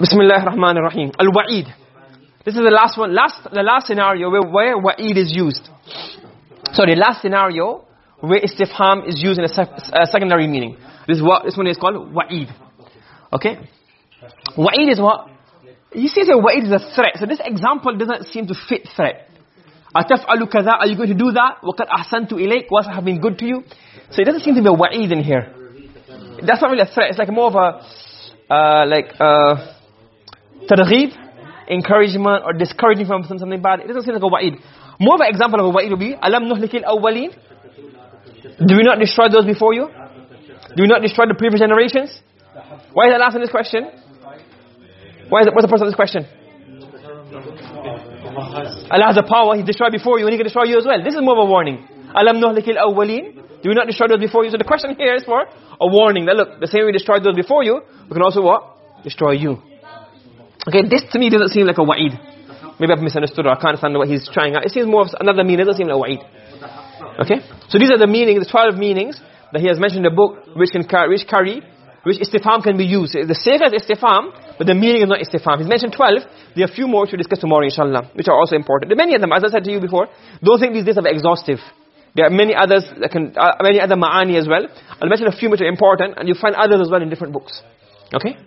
Bismillah ar-Rahman ar-Rahim. Al-Wa'id. This is the last one, last, the last scenario where, where Wa'id is used. Sorry, last scenario where istifham is used in a, sec a secondary meaning. This, is what, this one is called Wa'id. Okay? Wa'id is what? You see that Wa'id is a threat. So this example doesn't seem to fit threat. أَتَفْعَلُ كَذَا Are you going to do that? وَقَدْ أَحْسَنْتُ إِلَيْكَ What have been good to you? So it doesn't seem to be a Wa'id in here. That's not really a threat. It's like more of a uh, like uh, encouragement or discouraging from something bad. It doesn't seem like a wa'id. More of an example of a wa'id would be, alam nuhlikil awwaleen? Do we not destroy those before you? Do we not destroy the previous generations? Why is Allah asking this question? Why is it, what's the purpose of this question? Allah has the power, He destroyed before you and He can destroy you as well. This is more of a warning. Alam nuhlikil awwaleen? Do we not destroy those before you? So the question here is for a warning that look, the same way we destroyed those before you, we can also what? Destroy you. Okay, this to me doesn't seem like a wa'id. Maybe I've misunderstood or I can't understand what he's trying out. It seems more of another meaning, it doesn't seem like a wa'id. Okay? So these are the meanings, the 12 meanings that he has mentioned in the book which can carry, which carry, which istifham can be used. The safe as istifham, but the meaning is not istifham. He's mentioned 12. There are a few more to discuss tomorrow inshallah, which are also important. There are many of them, as I said to you before, don't think these days are exhaustive. There are many others that can, uh, many other ma'ani as well. I'll mention a few which are important and you'll find others as well in different books. Okay?